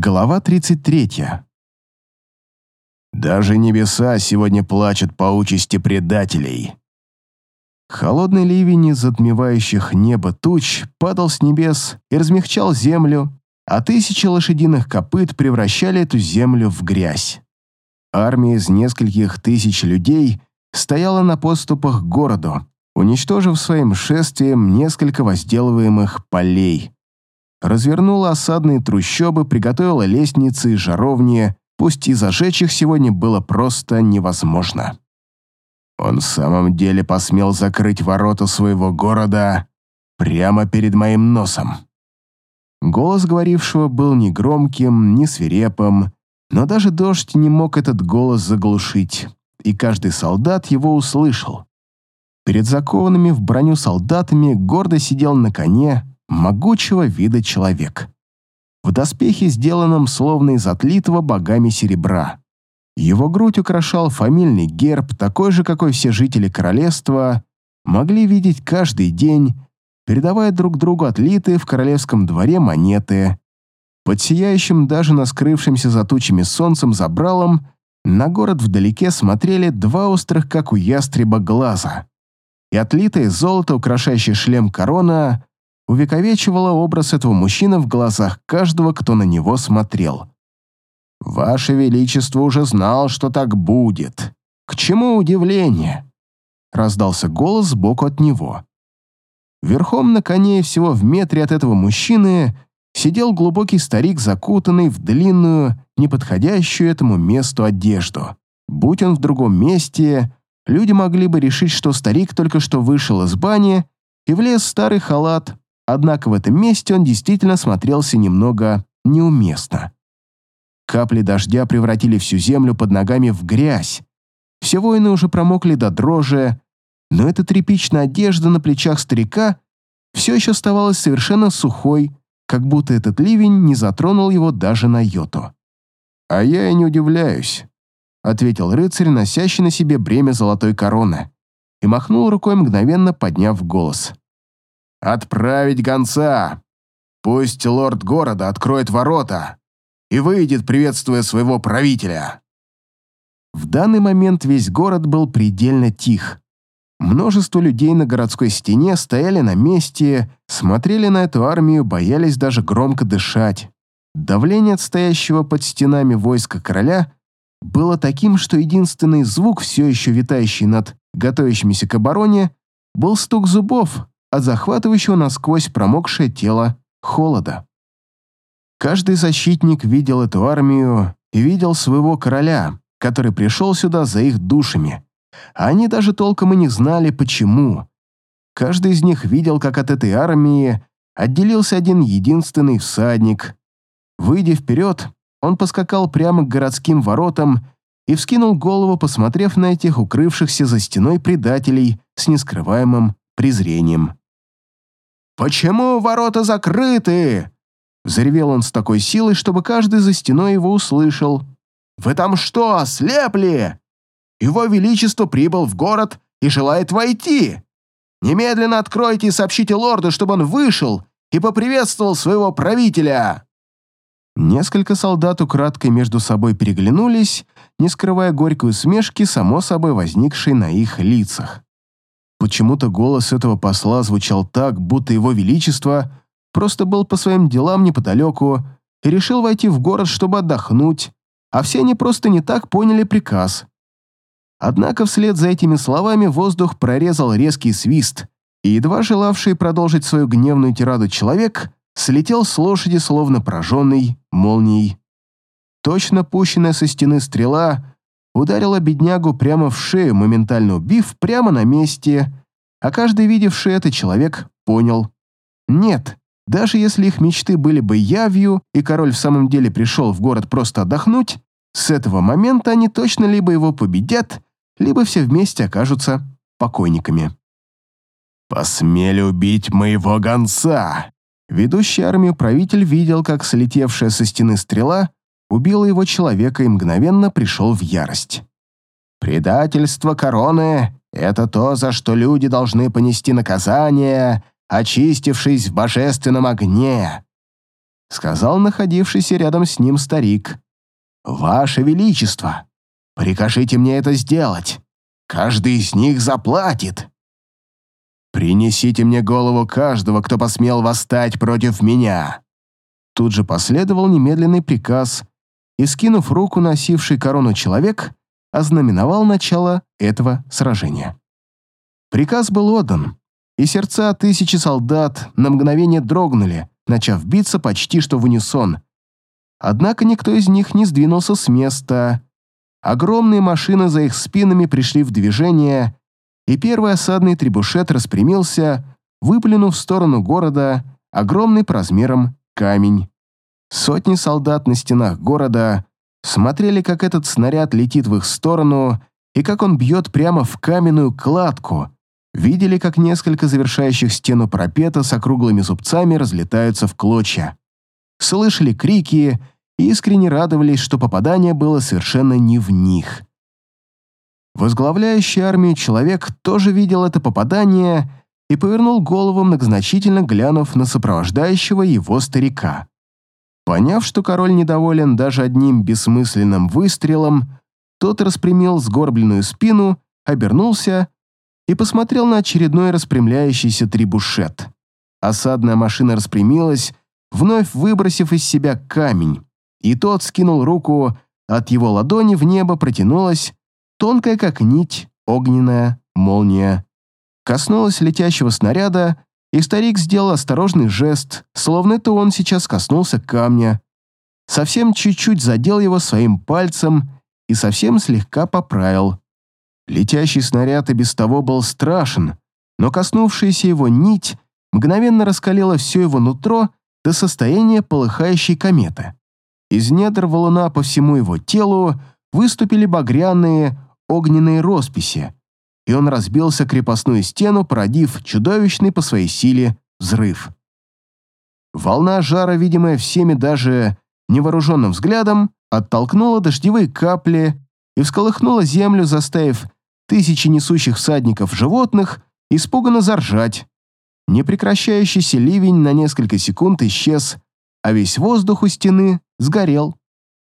Глава 33. Даже небеса сегодня плачут по участи предателей. Холодный ливень из затмевающих небо туч падал с небес и размягчал землю, а тысячи лошадиных копыт превращали эту землю в грязь. Армия из нескольких тысяч людей стояла на подступах к городу, уничтожив своим шествием несколько возделываемых полей развернула осадные трущобы, приготовила лестницы и жаровни, пусть и зажечь их сегодня было просто невозможно. Он в самом деле посмел закрыть ворота своего города прямо перед моим носом. Голос говорившего был ни громким, ни свирепым, но даже дождь не мог этот голос заглушить, и каждый солдат его услышал. Перед закованными в броню солдатами гордо сидел на коне могучего вида человек. В доспехе, сделанном словно из отлитого богами серебра. Его грудь украшал фамильный герб, такой же, какой все жители королевства могли видеть каждый день, передавая друг другу отлитые в королевском дворе монеты. Под сияющим даже на скрывшемся за тучами солнцем забралом на город вдалеке смотрели два острых, как у ястреба, глаза. И отлитое золото, украшающее шлем корона, увековечивала образ этого мужчины в глазах каждого, кто на него смотрел. «Ваше Величество уже знал, что так будет. К чему удивление?» Раздался голос сбоку от него. Верхом на коне всего в метре от этого мужчины сидел глубокий старик, закутанный в длинную, неподходящую этому месту одежду. Будь он в другом месте, люди могли бы решить, что старик только что вышел из бани и влез в старый халат, Однако в этом месте он действительно смотрелся немного неуместно. Капли дождя превратили всю землю под ногами в грязь. Все воины уже промокли до дрожи, но эта тряпичная одежда на плечах старика все еще оставалась совершенно сухой, как будто этот ливень не затронул его даже на йоту. «А я и не удивляюсь», — ответил рыцарь, носящий на себе бремя золотой короны, и махнул рукой, мгновенно подняв голос. Отправить гонца. Пусть лорд города откроет ворота и выйдет, приветствуя своего правителя. В данный момент весь город был предельно тих. Множество людей на городской стене стояли на месте, смотрели на эту армию, боялись даже громко дышать. Давление от стоящего под стенами войска короля было таким, что единственный звук, все еще витающий над готовящимися к обороне, был стук зубов, от захватывающего насквозь промокшее тело холода. Каждый защитник видел эту армию и видел своего короля, который пришел сюда за их душами. Они даже толком и не знали, почему. Каждый из них видел, как от этой армии отделился один единственный всадник. Выйдя вперед, он поскакал прямо к городским воротам и вскинул голову, посмотрев на этих укрывшихся за стеной предателей с нескрываемым презрением. «Почему ворота закрыты?» Заревел он с такой силой, чтобы каждый за стеной его услышал. «Вы там что, ослепли? Его Величество прибыл в город и желает войти. Немедленно откройте и сообщите лорду, чтобы он вышел и поприветствовал своего правителя!» Несколько солдат украдкой между собой переглянулись, не скрывая горькой усмешки, само собой возникшей на их лицах. Почему-то голос этого посла звучал так, будто его величество просто был по своим делам неподалеку и решил войти в город, чтобы отдохнуть, а все они просто не так поняли приказ. Однако вслед за этими словами воздух прорезал резкий свист, и едва желавший продолжить свою гневную тираду человек слетел с лошади, словно пораженный молнией. Точно пущенная со стены стрела ударила беднягу прямо в шею, моментально убив прямо на месте, а каждый видевший это человек понял. Нет, даже если их мечты были бы явью, и король в самом деле пришел в город просто отдохнуть, с этого момента они точно либо его победят, либо все вместе окажутся покойниками. «Посмели убить моего гонца!» Ведущий армию правитель видел, как слетевшая со стены стрела убила его человека и мгновенно пришел в ярость. «Предательство короны — это то, за что люди должны понести наказание, очистившись в божественном огне. — сказал находившийся рядом с ним старик. «Ваше Величество, прикажите мне это сделать. Каждый из них заплатит». «Принесите мне голову каждого, кто посмел восстать против меня». Тут же последовал немедленный приказ, и, скинув руку, носивший корону человек, ознаменовал начало этого сражения. Приказ был отдан, и сердца тысячи солдат на мгновение дрогнули, начав биться почти что в унисон. Однако никто из них не сдвинулся с места. Огромные машины за их спинами пришли в движение, и первый осадный трибушет распрямился, выплюнув в сторону города огромный по размерам камень. Сотни солдат на стенах города смотрели, как этот снаряд летит в их сторону и как он бьет прямо в каменную кладку, видели, как несколько завершающих стену парапета с округлыми зубцами разлетаются в клочья. Слышали крики и искренне радовались, что попадание было совершенно не в них. Возглавляющий армию человек тоже видел это попадание и повернул голову, многозначительно глянув на сопровождающего его старика. Поняв, что король недоволен даже одним бессмысленным выстрелом, тот распрямил сгорбленную спину, обернулся и посмотрел на очередной распрямляющийся трибушет. Осадная машина распрямилась, вновь выбросив из себя камень, и тот скинул руку, от его ладони в небо протянулась тонкая как нить огненная молния. Коснулась летящего снаряда и старик сделал осторожный жест, словно это он сейчас коснулся камня. Совсем чуть-чуть задел его своим пальцем и совсем слегка поправил. Летящий снаряд и без того был страшен, но коснувшаяся его нить мгновенно раскалила все его нутро до состояния полыхающей кометы. Из недр валуна по всему его телу выступили багряные огненные росписи, и он разбился крепостную стену, породив чудовищный по своей силе взрыв. Волна жара, видимая всеми даже невооруженным взглядом, оттолкнула дождевые капли и всколыхнула землю, заставив тысячи несущих всадников животных испуганно заржать. Непрекращающийся ливень на несколько секунд исчез, а весь воздух у стены сгорел.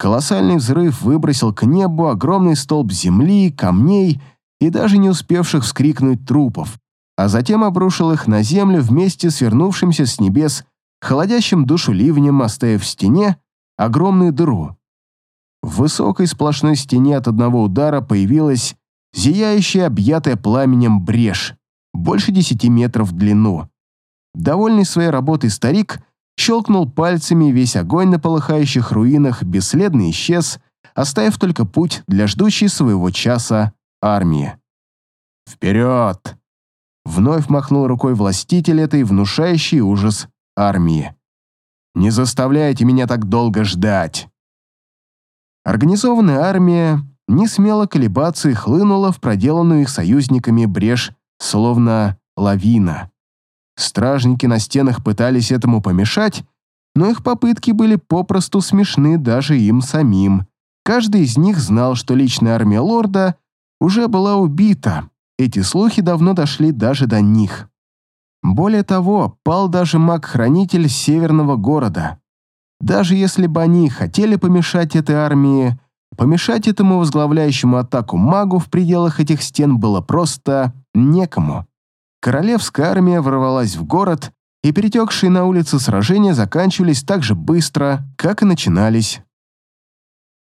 Колоссальный взрыв выбросил к небу огромный столб земли, камней и даже не успевших вскрикнуть трупов, а затем обрушил их на землю вместе с вернувшимся с небес холодящим душу ливнем, оставив в стене огромную дыру. В высокой сплошной стене от одного удара появилась зияющая, объятая пламенем брешь, больше десяти метров в длину. Довольный своей работой старик щелкнул пальцами, весь огонь на полыхающих руинах бесследно исчез, оставив только путь для ждущей своего часа армии. «Вперед!» Вновь махнул рукой властитель этой внушающей ужас армии. «Не заставляйте меня так долго ждать!» Организованная армия не смело колебаться и хлынула в проделанную их союзниками брешь, словно лавина. Стражники на стенах пытались этому помешать, но их попытки были попросту смешны даже им самим. Каждый из них знал, что личная армия лорда уже была убита. Эти слухи давно дошли даже до них. Более того, пал даже маг-хранитель северного города. Даже если бы они хотели помешать этой армии, помешать этому возглавляющему атаку магу в пределах этих стен было просто некому. Королевская армия ворвалась в город, и перетекшие на улицы сражения заканчивались так же быстро, как и начинались.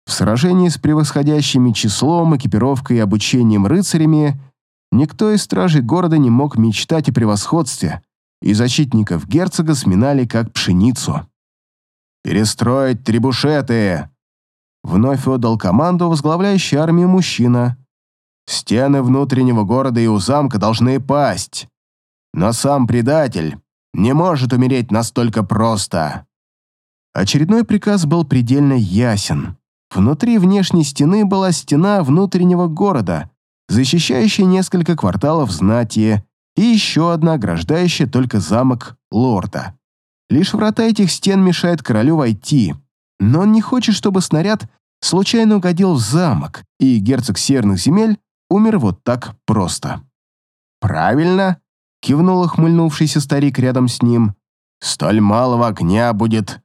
В сражении с превосходящими числом, экипировкой и обучением рыцарями никто из стражей города не мог мечтать о превосходстве, и защитников герцога сминали как пшеницу. «Перестроить трибушеты!» Вновь отдал команду возглавляющий армию мужчина. «Стены внутреннего города и у замка должны пасть. Но сам предатель не может умереть настолько просто». Очередной приказ был предельно ясен. Внутри внешней стены была стена внутреннего города, защищающая несколько кварталов знати, и еще одна, ограждающая только замок лорда. Лишь врата этих стен мешают королю войти, но он не хочет, чтобы снаряд случайно угодил в замок, и герцог северных земель умер вот так просто. «Правильно», — кивнул охмыльнувшийся старик рядом с ним, «столь малого огня будет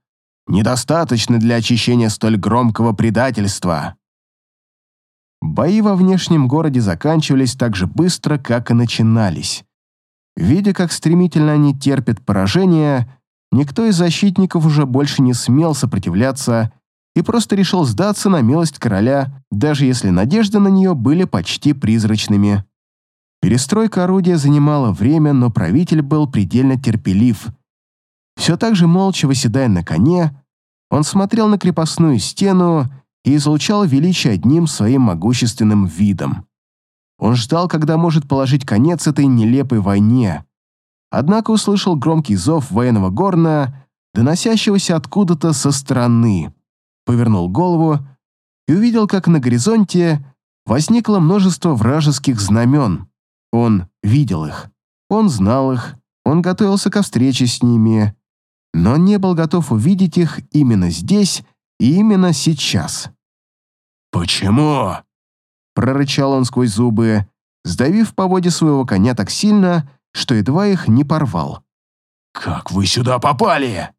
недостаточны для очищения столь громкого предательства. Бои во внешнем городе заканчивались так же быстро, как и начинались. Видя, как стремительно они терпят поражение, никто из защитников уже больше не смел сопротивляться и просто решил сдаться на милость короля, даже если надежды на нее были почти призрачными. Перестройка орудия занимала время, но правитель был предельно терпелив. Все так же молча выседая на коне, он смотрел на крепостную стену и излучал величие одним своим могущественным видом. Он ждал, когда может положить конец этой нелепой войне. Однако услышал громкий зов военного горна, доносящегося откуда-то со стороны. Повернул голову и увидел, как на горизонте возникло множество вражеских знамен. Он видел их, он знал их, он готовился ко встрече с ними, но не был готов увидеть их именно здесь и именно сейчас. «Почему?» — прорычал он сквозь зубы, сдавив по воде своего коня так сильно, что едва их не порвал. «Как вы сюда попали?»